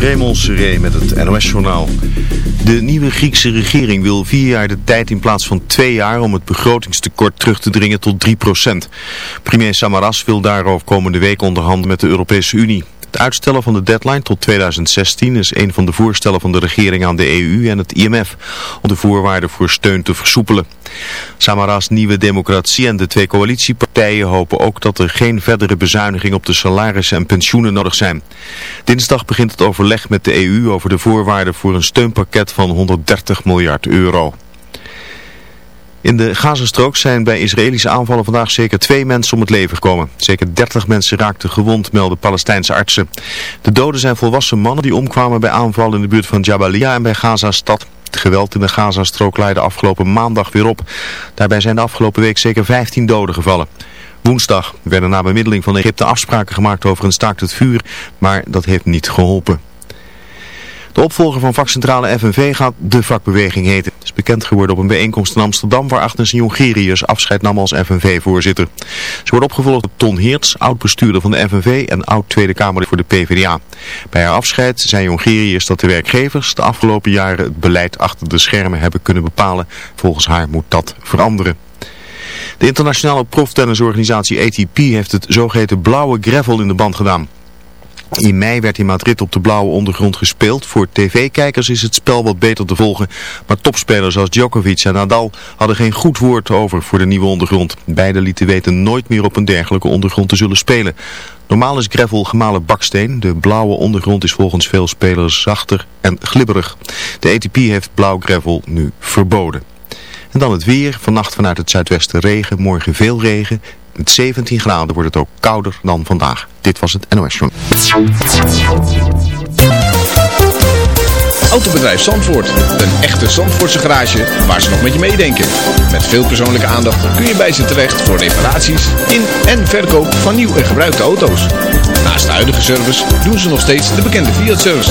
Raymond Seré met het NOS-journaal. De nieuwe Griekse regering wil vier jaar de tijd in plaats van twee jaar om het begrotingstekort terug te dringen tot 3%. Premier Samaras wil daarover komende week onderhandelen met de Europese Unie. Het uitstellen van de deadline tot 2016 is een van de voorstellen van de regering aan de EU en het IMF om de voorwaarden voor steun te versoepelen. Samaras Nieuwe Democratie en de twee coalitiepartijen hopen ook dat er geen verdere bezuiniging op de salarissen en pensioenen nodig zijn. Dinsdag begint het overleg met de EU over de voorwaarden voor een steunpakket van 130 miljard euro. In de Gazastrook zijn bij Israëlische aanvallen vandaag zeker twee mensen om het leven gekomen. Zeker 30 mensen raakten gewond, melden Palestijnse artsen. De doden zijn volwassen mannen die omkwamen bij aanvallen in de buurt van Jabalia en bij Gaza-stad. Het geweld in de Gazastrook leidde afgelopen maandag weer op. Daarbij zijn de afgelopen week zeker 15 doden gevallen. Woensdag werden na bemiddeling van Egypte afspraken gemaakt over een staakt het vuur, maar dat heeft niet geholpen. De opvolger van vakcentrale FNV gaat de vakbeweging heten. Het is bekend geworden op een bijeenkomst in Amsterdam waar Agnes Jongerius afscheid nam als FNV-voorzitter. Ze wordt opgevolgd door Ton Heerts, oud-bestuurder van de FNV en oud-Tweede Kamerlid voor de PvdA. Bij haar afscheid zei Jongerius dat de werkgevers de afgelopen jaren het beleid achter de schermen hebben kunnen bepalen. Volgens haar moet dat veranderen. De internationale proftennisorganisatie ATP heeft het zogeheten blauwe gravel in de band gedaan. In mei werd in Madrid op de blauwe ondergrond gespeeld. Voor tv-kijkers is het spel wat beter te volgen. Maar topspelers als Djokovic en Nadal hadden geen goed woord over voor de nieuwe ondergrond. Beiden lieten weten nooit meer op een dergelijke ondergrond te zullen spelen. Normaal is gravel gemalen baksteen. De blauwe ondergrond is volgens veel spelers zachter en glibberig. De ATP heeft blauw gravel nu verboden. En dan het weer. Vannacht vanuit het zuidwesten regen. Morgen veel regen. Met 17 graden wordt het ook kouder dan vandaag. Dit was het NOS Journal. Autobedrijf Zandvoort. Een echte Zandvoortse garage waar ze nog met je meedenken. Met veel persoonlijke aandacht kun je bij ze terecht voor reparaties in en verkoop van nieuw en gebruikte auto's. Naast de huidige service doen ze nog steeds de bekende Fiat-service.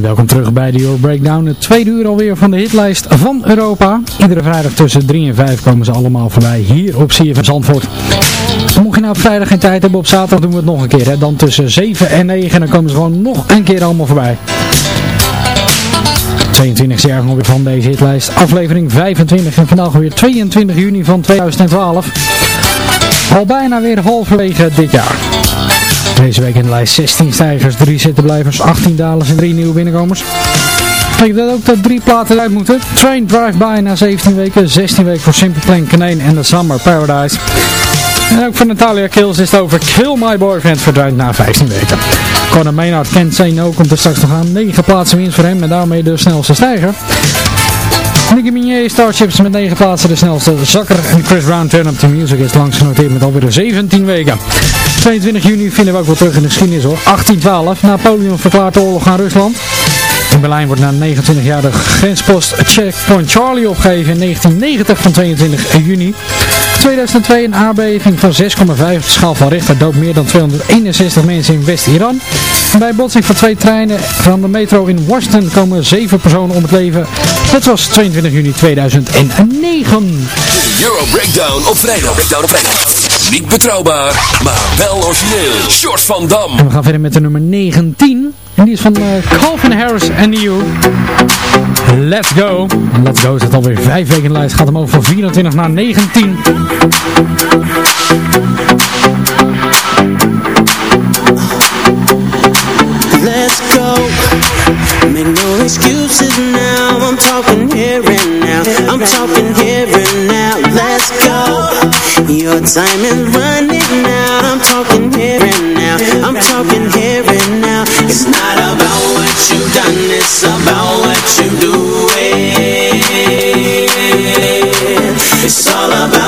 Welkom terug bij de Euro Breakdown, het tweede uur alweer van de hitlijst van Europa. Iedere vrijdag tussen 3 en 5 komen ze allemaal voorbij hier op CFM Zandvoort. Mocht je nou op vrijdag geen tijd hebben, op zaterdag doen we het nog een keer. Hè? Dan tussen 7 en 9 en dan komen ze gewoon nog een keer allemaal voorbij. 22e jaar alweer van deze hitlijst, aflevering 25 en vandaag weer 22 juni van 2012. Al bijna weer halverwege dit jaar. Deze week in de lijst 16 stijgers, 3 zittenblijvers, 18 dalers en 3 nieuwe binnenkomers. Betekent dat ook dat drie platen uit moeten. Train Drive By na 17 weken, 16 weken voor Simple Plan Canaan en The Summer Paradise. En ook voor Natalia Kills is het over Kill My Boyfriend verdwijnt na 15 weken. Conor Maynard Can't Say No komt er straks nog aan. 9 plaatsen winst voor hem en daarmee de snelste stijger. Nicky Minaj Starships met 9 plaatsen de snelste zakker. En Chris Brown Turn Up The Music is langs genoteerd met alweer 17 weken. 22 juni vinden we ook wel terug in de geschiedenis hoor. 1812, Napoleon verklaart de oorlog aan Rusland. In Berlijn wordt na 29 jaar de grenspost Checkpoint Charlie opgegeven in 1990 van 22 juni. 2002 een aardbeving van 6,5 op de schaal van Richter doodt meer dan 261 mensen in West-Iran. Bij botsing van twee treinen van de metro in Washington komen 7 personen om het leven. Dat was 22 juni 2009. De Euro. Breakdown op vrijdag. Niet betrouwbaar, maar wel origineel. Short van Dam. En we gaan verder met de nummer 19. En die is van uh, Calvin Harris en You. Let's Go. En Let's Go zit alweer vijf weken in de lijst. Gaat hem over van 24 naar 19. Let's go. Make no excuses now. I'm talking here and now. I'm talking here and now. Your time is running out. I'm talking here and now. I'm talking here and now. It's not about what you've done. It's about what you do. It's all about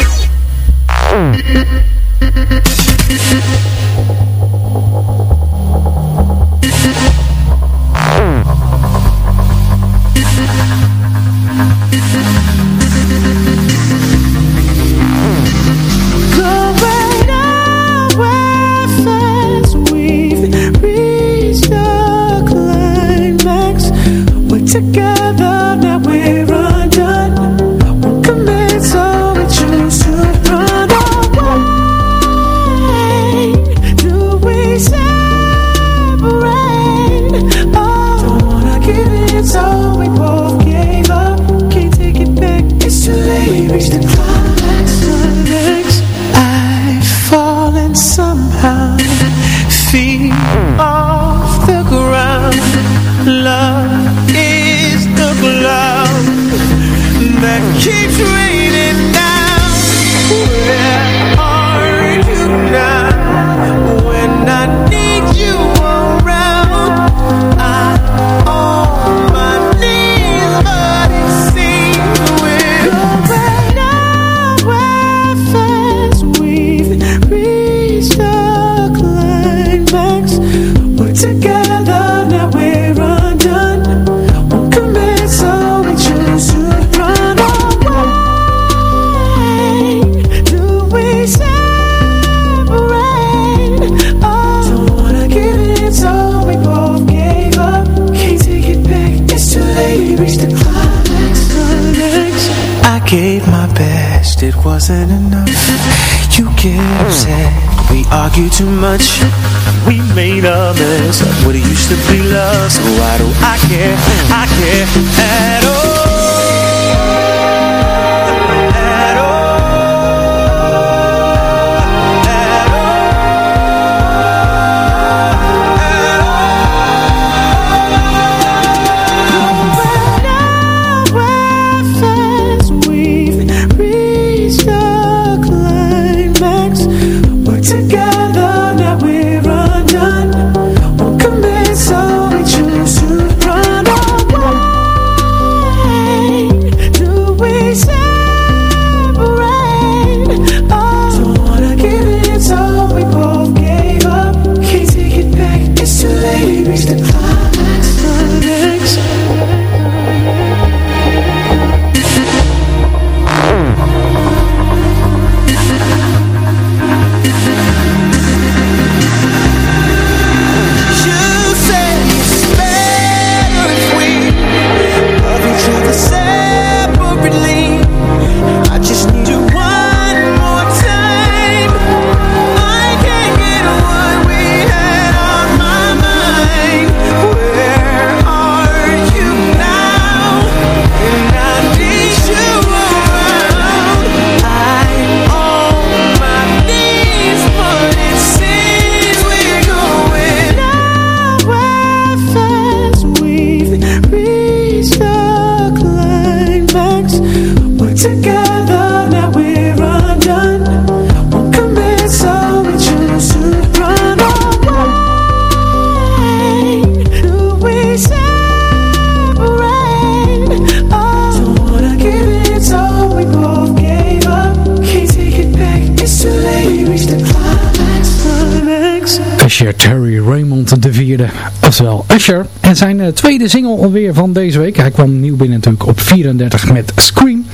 Zijn eh, tweede single alweer van deze week. Hij kwam nieuw binnen natuurlijk op 34 met Scream.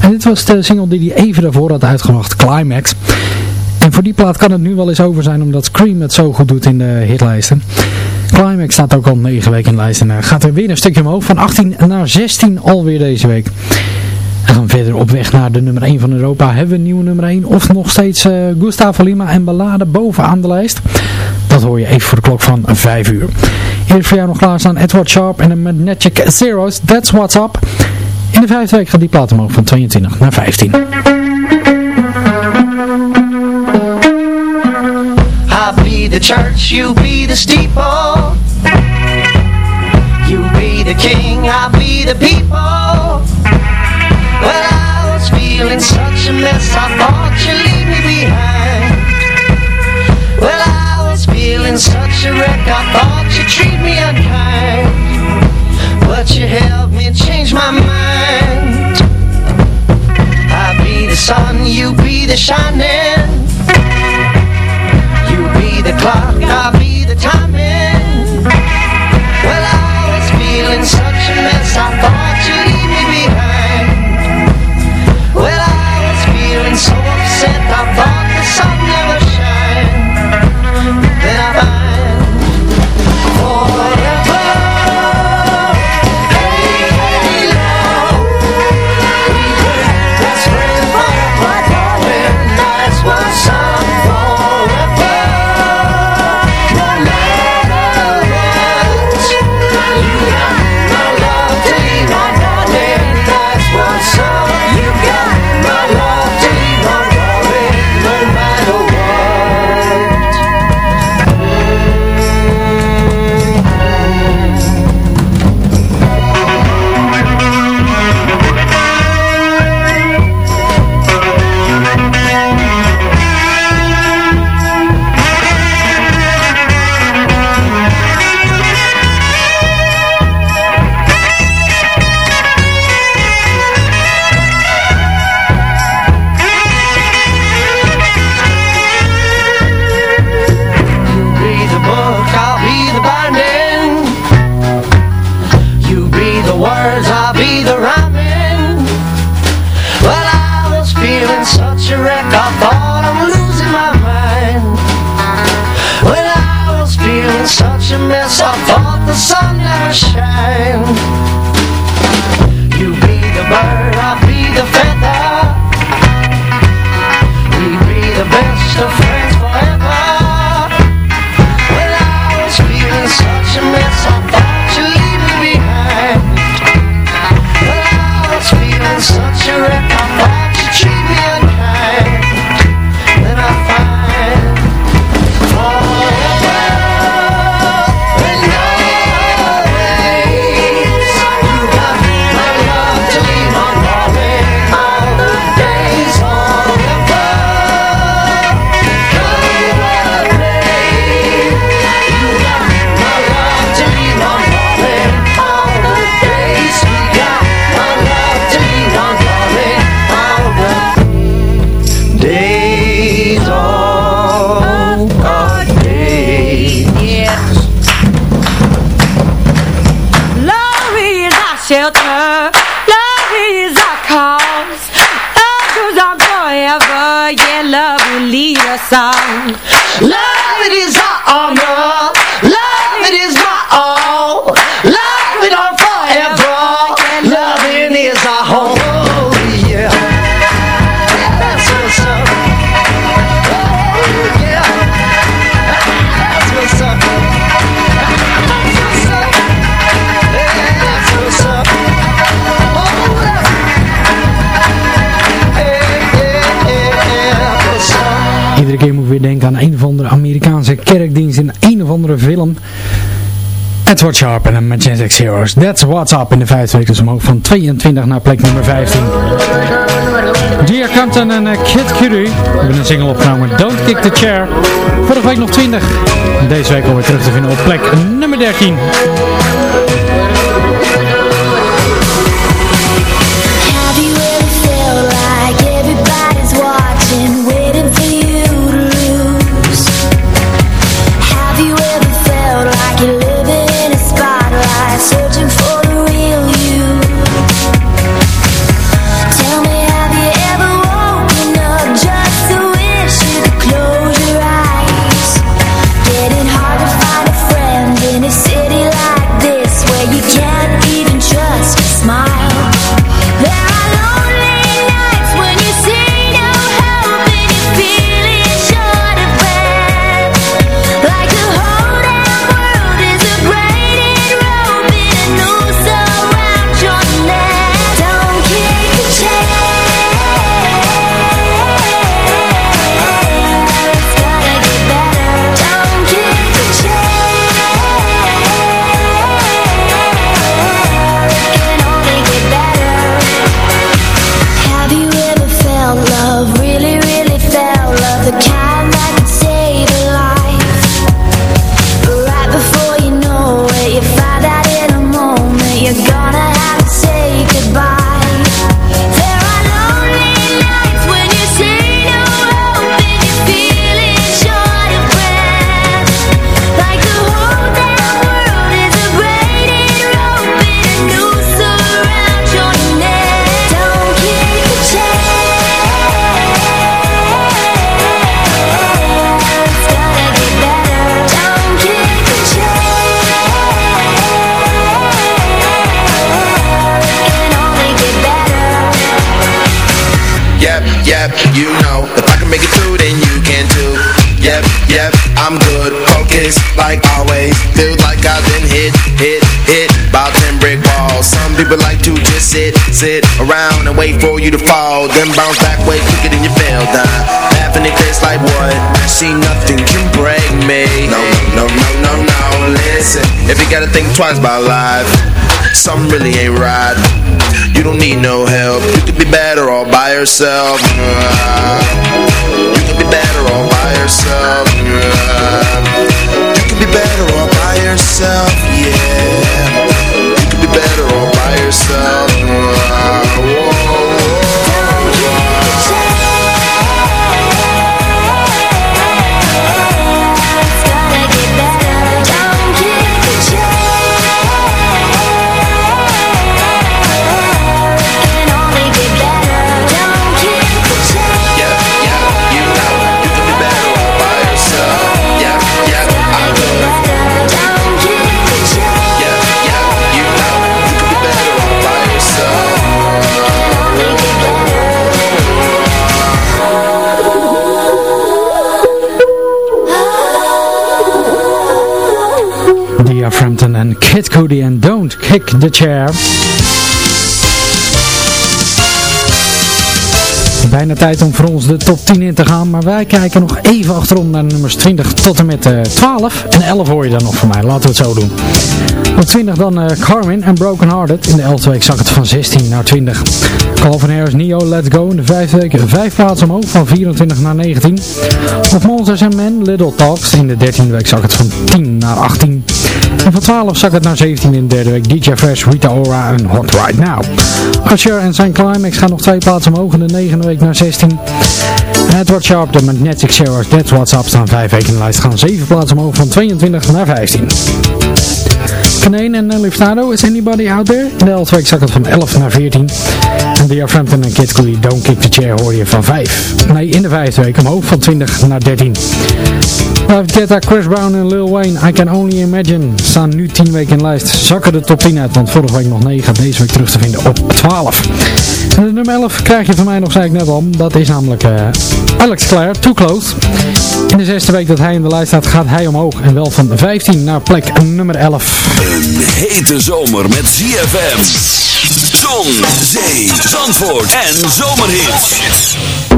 En dit was de single die hij even daarvoor had uitgebracht, Climax. En voor die plaat kan het nu wel eens over zijn omdat Scream het zo goed doet in de hitlijsten. Climax staat ook al 9 weken in de lijst en eh, gaat er weer een stukje omhoog. Van 18 naar 16 alweer deze week. We gaan verder op weg naar de nummer 1 van Europa. Hebben we een nieuwe nummer 1 of nog steeds eh Gustavo Lima en Ballade bovenaan de lijst? Dat hoor je even voor de klok van 5 uur. Eerst voor jou nog klaarstaan Edward Sharp en de Magnetic Zeros. That's What's Up. In de vijfde week gaat die plaat omhoog van 22 naar 15. I'll be the church, you be the steeple. You be the king, I'll be the people. Well, I was feeling such a mess, I thought you'd leave me behind. I feeling such a wreck, I thought you'd treat me unkind. But you helped me change my mind. I'll be the sun, you be the shining. You be the clock, I'll be the timing. Well, I was feeling such a mess, I thought you'd leave me behind. Well, I was feeling so upset, I thought the sun never a song. Love it is all. andere film. Edward Sharp en de X Heroes. That's What's Up in de vijfde week dus omhoog van 22 naar plek nummer 15. Dear Compton en eh, Kid Curie hebben een single opgenomen. Don't Kick the Chair. Vorige week nog 20. Deze week alweer terug te vinden op plek nummer 13. you to fall Then bounce back way quicker than you fell down Laughing in face like what? See nothing can break me. No, no, no, no, no, listen. If you gotta think twice about life Something really ain't right. You don't need no help. You could be better all by yourself. You could be better all by yourself. You could be better all by yourself. Kid Cudi en Don't Kick the Chair. Bijna tijd om voor ons de top 10 in te gaan, maar wij kijken nog even achterom naar nummers 20 tot en met uh, 12. En 11 hoor je dan nog van mij, laten we het zo doen. Op 20 dan uh, Carmen en Broken Hearted. In de 11e week zak het van 16 naar 20. Calvin Harris, Neo, Let's Go. In de 5e week 5 plaatsen omhoog van 24 naar 19. Op Monsters and Men, Little Talks. In de 13e week zak het van 10 naar 18. En van 12 zak het naar 17 in de derde week. DJ Fresh, Rita Ora en Hot Right Now. Usher en zijn Climax gaan nog twee plaatsen omhoog in de negende week naar 16. Edward Sharp, de Magnetic Showers, That's What's Up staan 5 weken in de lijst. Gaan 7 plaatsen omhoog van 22 naar 15. Kaneen en Nelly Is Anybody Out There? In de 11 week zak het van 11 naar 14. En The Frampton en Kid Cudi, Don't Kick the Chair hoor je van 5. Nee, in de vijfde week omhoog van 20 naar 13. David Guetta, Chris Brown en Lil Wayne, I Can Only Imagine, staan nu 10 weken in de lijst. Zakken de top 10 uit, want vorige week nog 9, deze week terug te vinden op 12. En de nummer 11 krijg je van mij nog, zei ik net al, dat is namelijk uh, Alex Clare, Too Close. In de zesde week dat hij in de lijst staat, gaat hij omhoog. En wel van 15 naar plek nummer 11. Een hete zomer met ZFM. Zon, zee, zandvoort en zomerhits.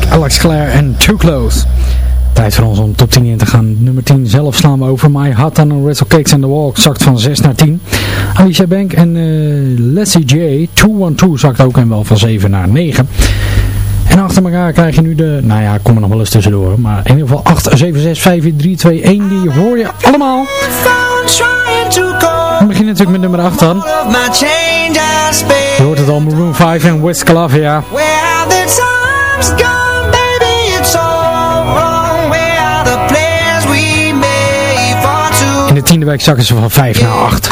Alex Clare en Too Close. Tijd voor ons om top 10 in te gaan. Nummer 10 zelf slaan we over. My Hot on Wrestle Cakes and the Walk zakt van 6 naar 10. Alicia Bank en uh, Leslie J. 212 zakt ook en wel van 7 naar 9. En achter elkaar krijg je nu de, nou ja, kom er nog wel eens tussendoor. Maar in ieder geval 8, 7, 6, 5, 4, 3, 2, 1. Die hoor je allemaal. We beginnen natuurlijk met nummer 8 dan. Je hoort het al, Maroon 5 en West Calavia. In de tiende week zakken ze van 5 naar 8.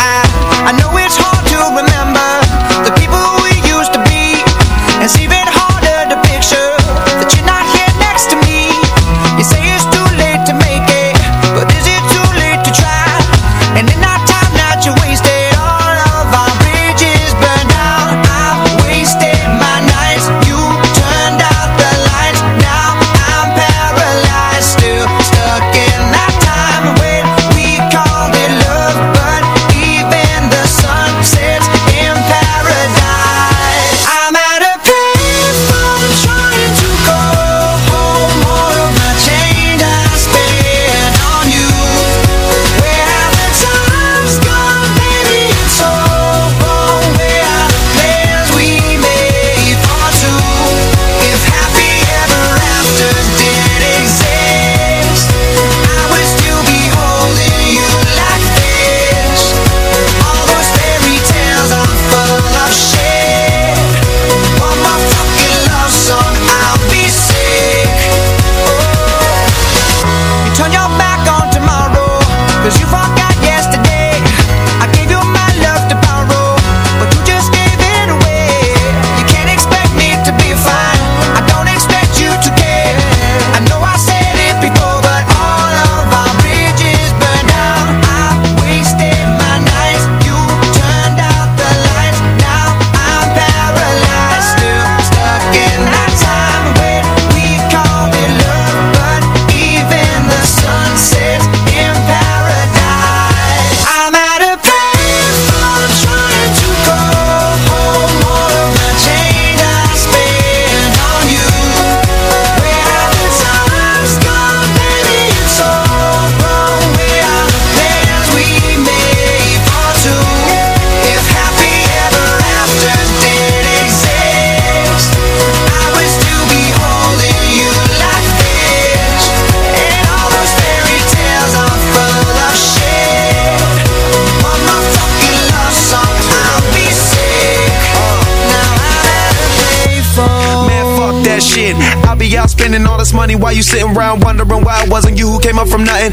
While you sitting around wondering why it wasn't you who came up from nothing.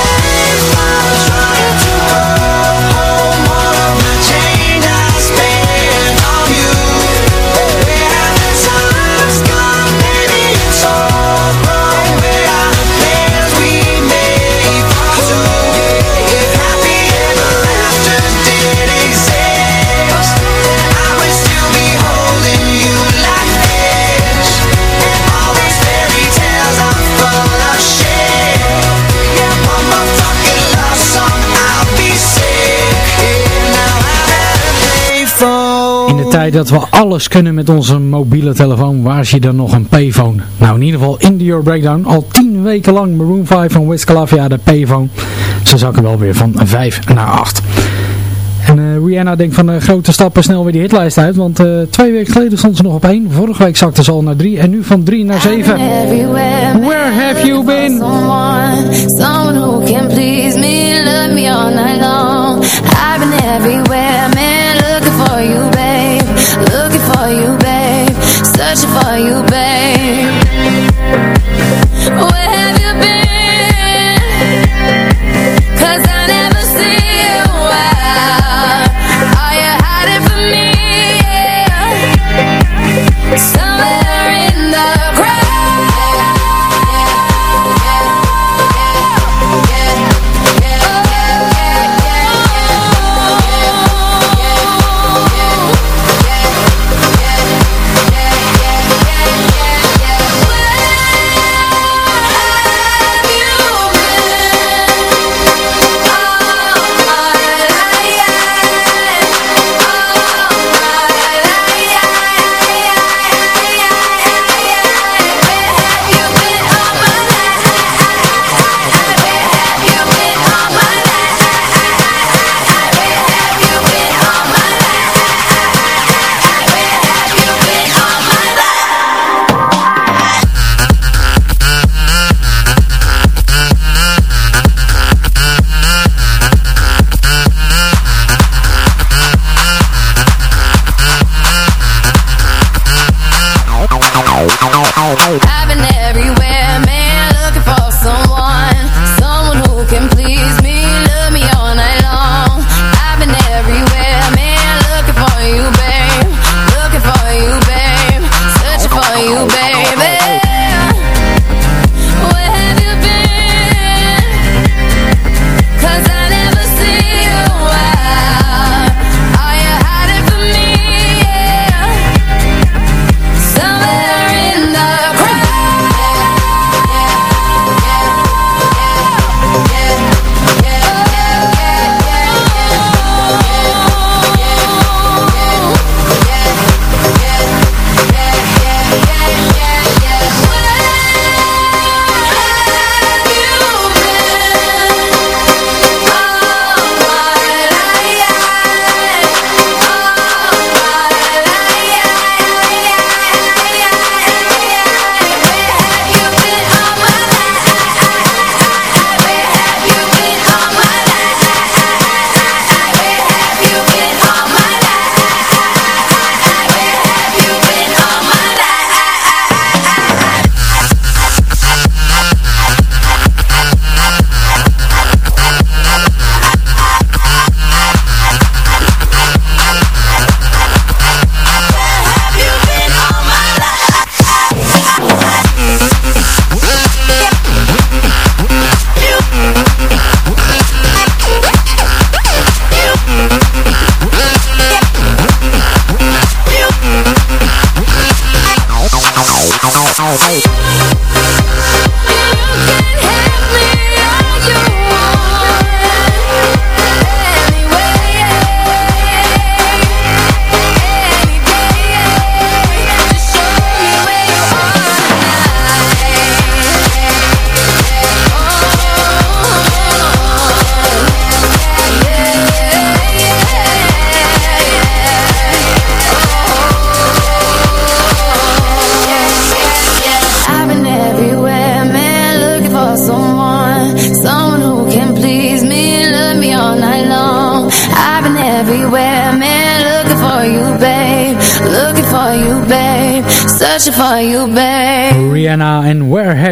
de dat we alles kunnen met onze mobiele telefoon, waar zie je dan nog een payphone? Nou, in ieder geval in Your Breakdown. Al tien weken lang Maroon 5 van Wiz Khalifa, de payphone. Ze zakken wel weer van 5 naar 8. En eh, Rihanna denkt van eh, grote stappen snel weer die hitlijst uit. Want eh, twee weken geleden stond ze nog op 1. Vorige week zakte ze al naar 3. En nu van 3 naar 7. Where have you been? Someone who can please me, love me all night long. I've been everywhere, you, babe.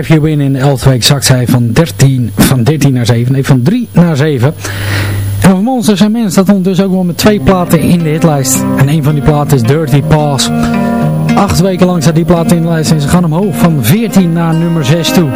You? In de 11 week zakt zij van 13, van 13 naar 7. Nee, van 3 naar 7. En over Monsters en Men staat ondertussen ook wel met twee platen in de hitlijst. En een van die platen is Dirty Paws. Acht weken lang staat die plaat in de lijst en ze gaan omhoog van 14 naar nummer 6 toe.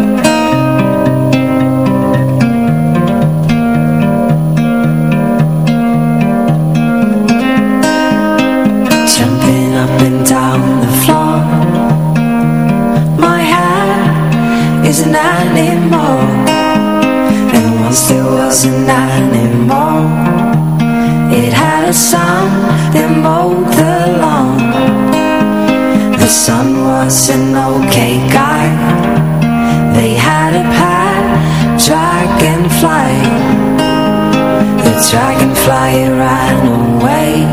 A son that mowed the The son was an okay guy. They had a pet dragonfly The dragonfly ran away.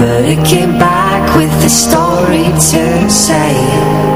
But it came back with a story to say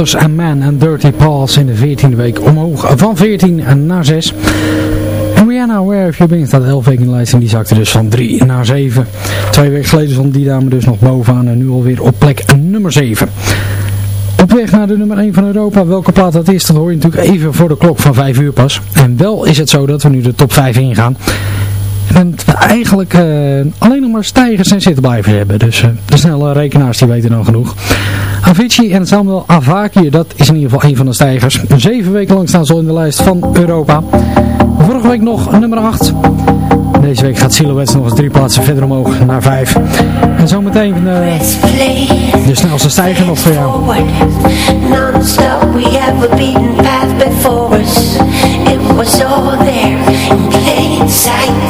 Monsters and Men en Dirty Paws in de 14e week omhoog van 14 naar 6. En Rihanna, Where Have You Been staat 11 weken in de lijst en die zakte dus van 3 naar 7. Twee weken geleden stond die dame dus nog bovenaan en nu alweer op plek nummer 7. Op weg naar de nummer 1 van Europa. Welke plaat dat is, dat hoor je natuurlijk even voor de klok van 5 uur pas. En wel is het zo dat we nu de top 5 ingaan. En punt eigenlijk eh, alleen nog maar stijgers en zittenblijven hebben. Dus eh, de snelle rekenaars die weten dan genoeg. Avicii en Samuel Avaki, dat is in ieder geval een van de stijgers. Zeven weken lang staan ze al in de lijst van Europa. Vorige week nog nummer 8. Deze week gaat Silhouettes nog eens drie plaatsen verder omhoog naar 5. En zometeen uh, de snelste stijger nog voor jou. Non-stop, we have a beaten path before us. It was all there in plain sight.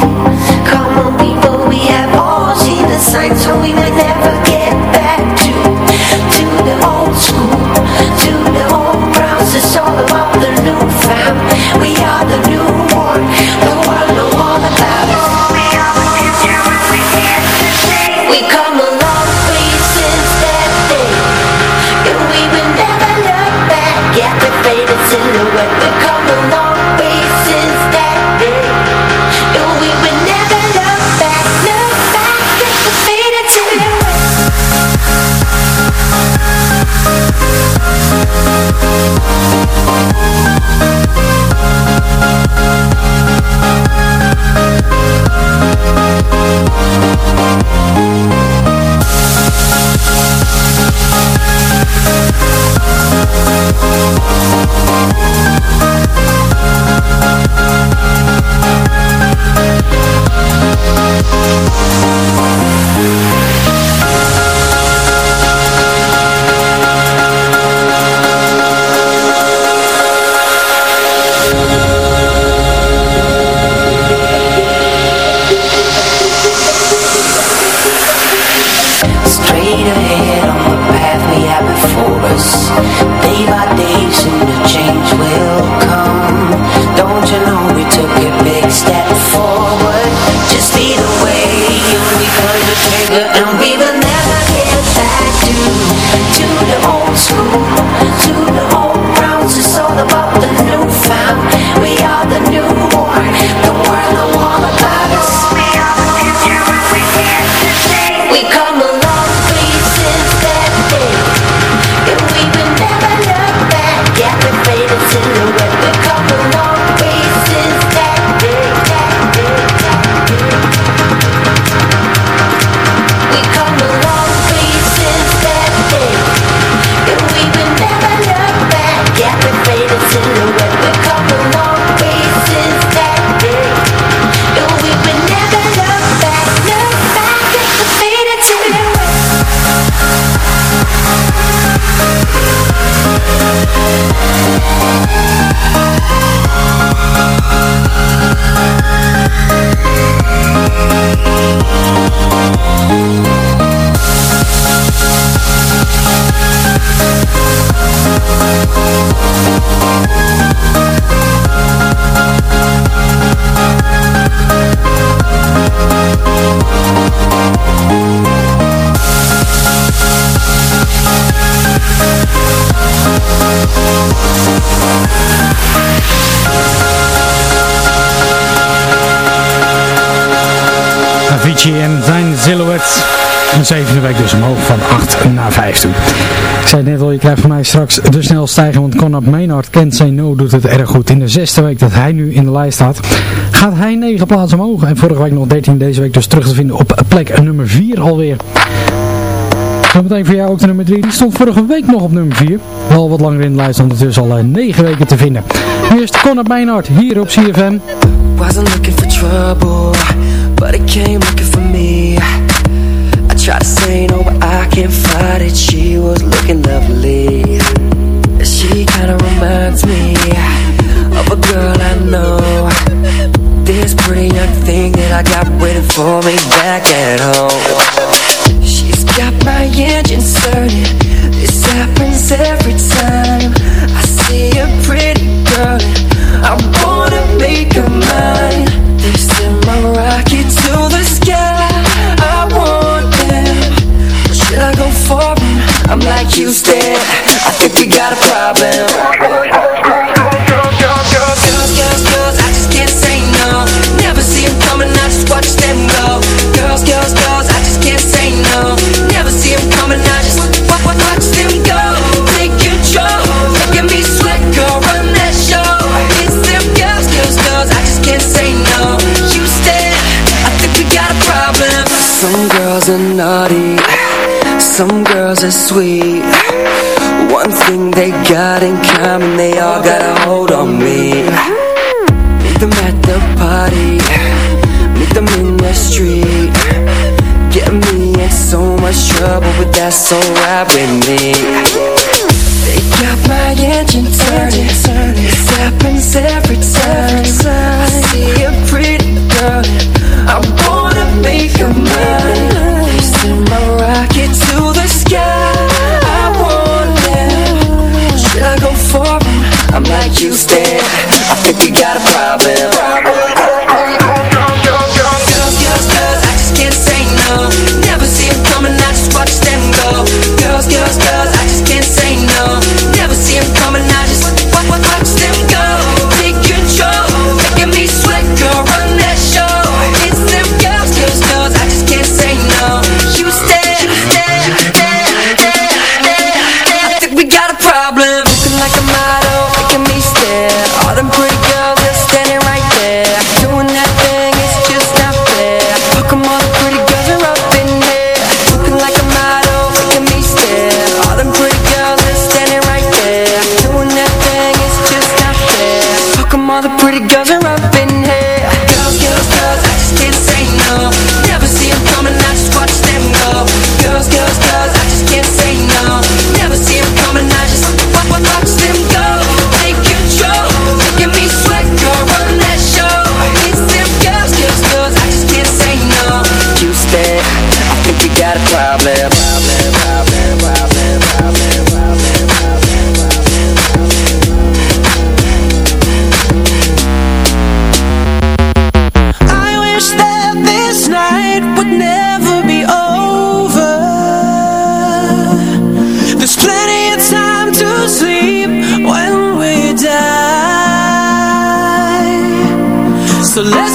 Thank week dus omhoog van 8 naar 5 toe. Ik zei het net al, je krijgt van mij straks de snel stijgen, want Conrad Maynard kent zijn no doet het erg goed. In de zesde week dat hij nu in de lijst staat, gaat hij 9 plaatsen omhoog. En vorige week nog 13, deze week dus terug te vinden op plek nummer 4 alweer. Zometeen voor jou ook de nummer 3. Die stond vorige week nog op nummer 4. Wel wat langer in de lijst, ondertussen al 9 weken te vinden. Eerst Conrad Maynard hier op CFM. Wasn't looking for trouble, but it came looking for me. Tried to say no, but I can't fight it. She was looking lovely. She kinda reminds me of a girl I know. This pretty young thing that I got waiting for me back at home. She's got my engine started. This happens every time I see a pretty girl. I wanna make her mine. They send my rocket to the sky. like Houston, I think we got a problem. Girls, girls, girls, girls, girls, girls, I just can't say no. Never coming, I just watch them go. Girls, girls, girls, I just can't say no. Never coming, I just watch, them go. Control, me sweat, girl, run that show. It's them girls, girls, girls, I just can't say no. Houston, I think we got a problem. Some girls are naughty. Some girls are sweet one thing they got in common They all got a hold on me. Meet them at the party. Meet them in the street. Get me in so much trouble But that's alright with me. They got my engine turning It happens every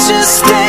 just stay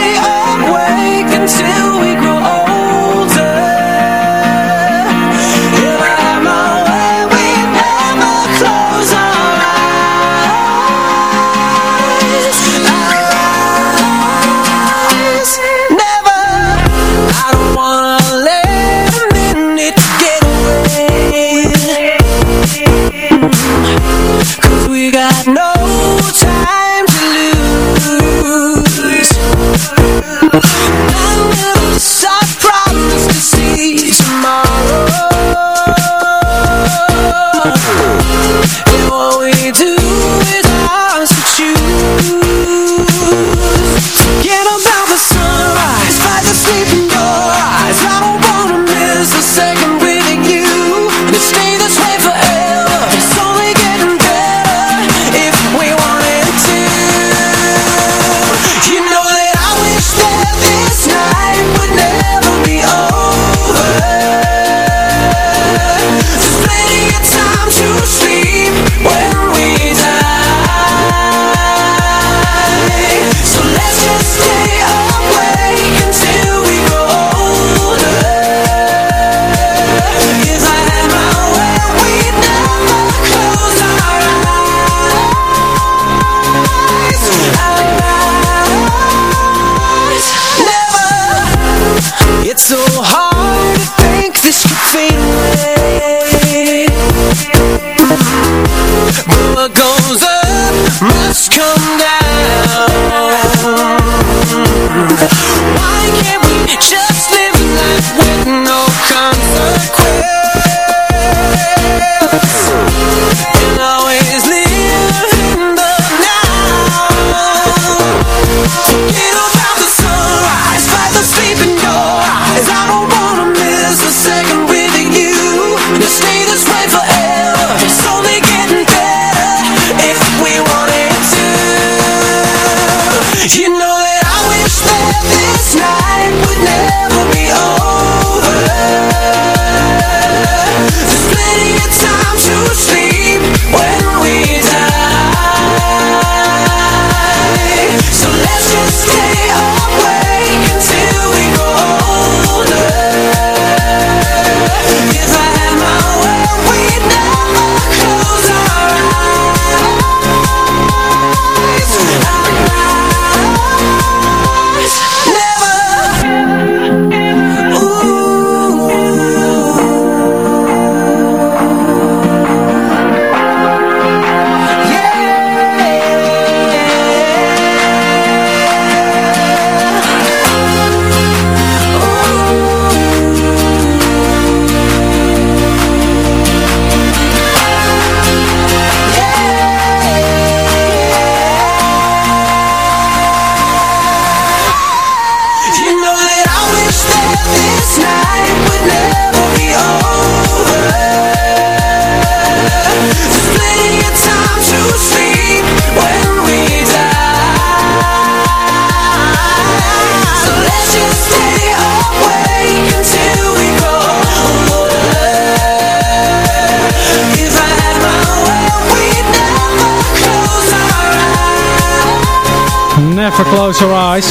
Never close your eyes.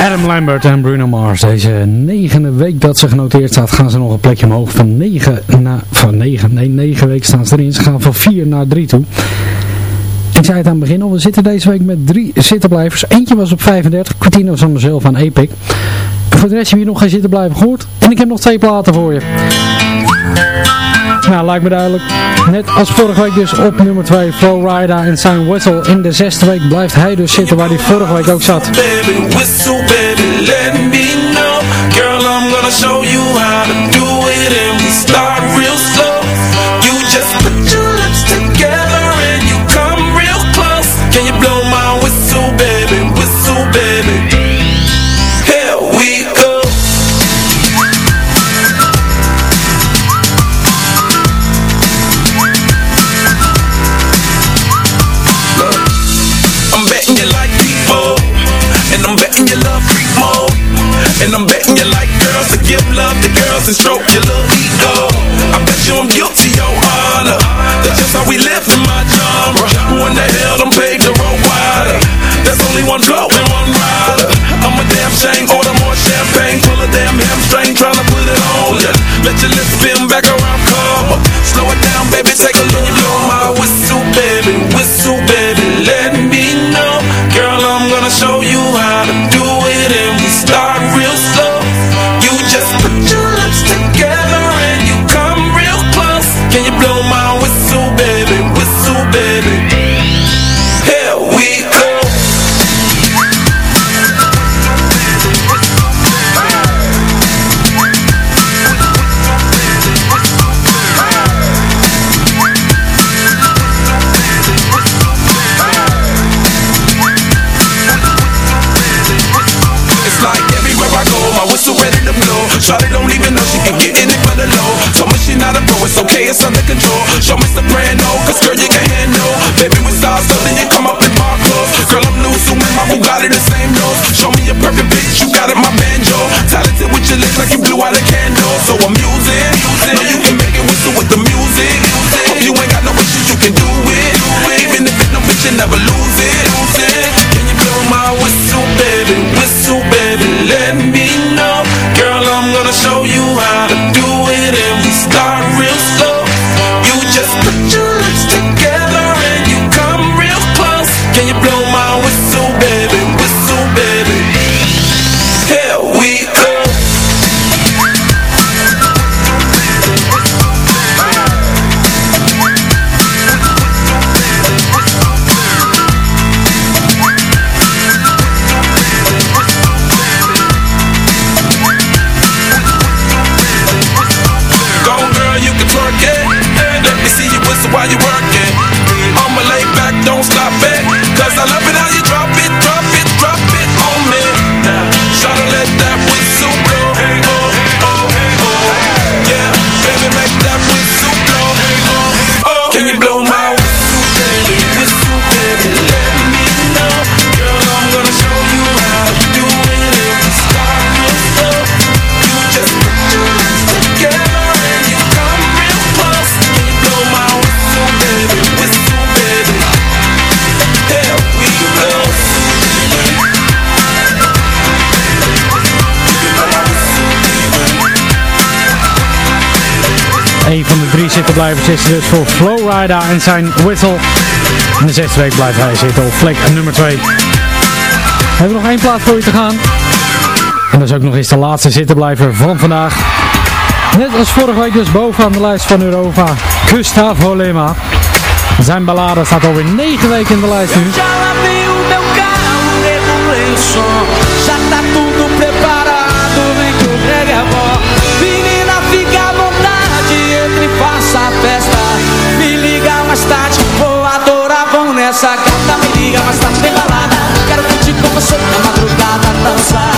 Adam Lambert en Bruno Mars. Deze negende week dat ze genoteerd staat, gaan ze nog een plekje omhoog. Van 9 naar, van 9, nee 9 weken staan ze erin. Ze gaan van 4 naar 3 toe. Ik zei het aan het begin al, we zitten deze week met drie zittenblijvers. Eentje was op 35, Quintino van mezelf aan Epic. Voor de rest heb je nog geen zittenblijver gehoord. En ik heb nog twee platen voor je. Nou, lijkt me duidelijk. Net als vorige week dus op nummer 2 Flowrider en zijn Whistle. In de zesde week blijft hij dus zitten waar hij vorige week ook zat. Baby, whistle, baby, let me know Girl, I'm gonna show you how to do it And we start real slow and stroke your little my whistle, baby, whistle, baby okay, it's under control. Show me soprano, cause girl you can handle. Baby with stars, so then you come up in my clothes. Girl I'm loose, so my Bugatti the same nose. Show me a perfect bitch, you got it, my banjo. Talented with your lips like you blew out a candle. So I'm using, know Drie zitten blijven zitten dus voor Flowrider en zijn Whistle. In de zesde week blijft hij zitten op plek nummer 2. We nog één plaats voor je te gaan. En dat is ook nog eens de laatste zittenblijver van vandaag. Net als vorige week dus bovenaan de lijst van Europa. Gustavo Lema. Zijn ballade staat alweer 9 weken in de lijst nu. Tarde, vou adorar, vão nessa gata Me liga mais tarde, tem balada. Quero curtir com você na madrugada, dançar